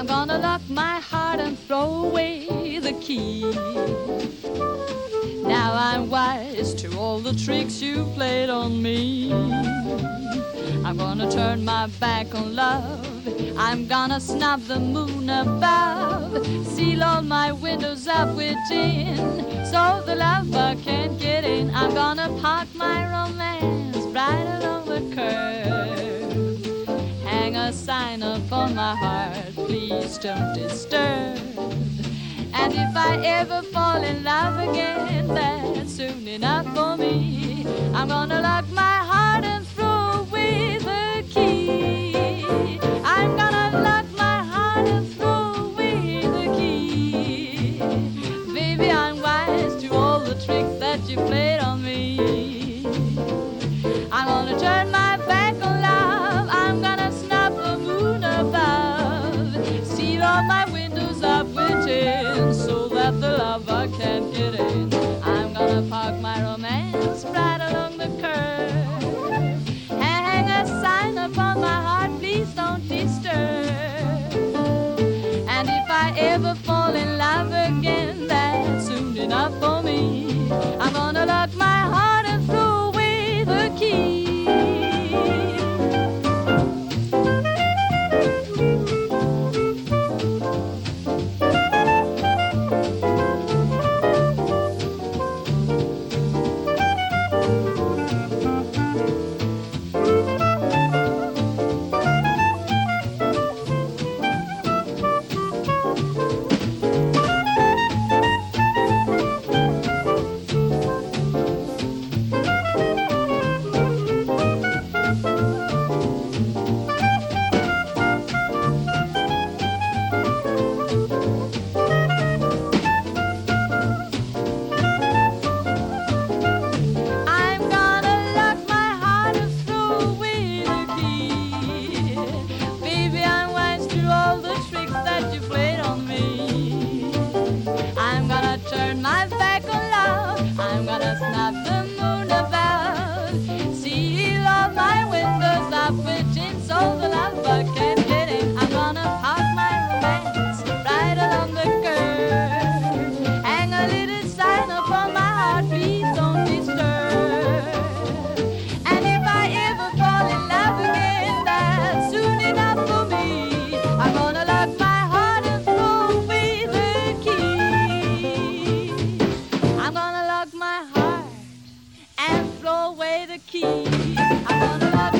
I'm gonna lock my heart and throw away the key. Now I'm wise to all the tricks you played on me. I'm gonna turn my back on love. I'm gonna snub the moon above. Seal all my windows up with tin so the lover can't get in. I'm gonna park my romance right along the curb. Hang a sign up on my heart please don't disturb. And if I ever fall in love again, that's soon enough for me. I'm gonna I. gotta snap. the key.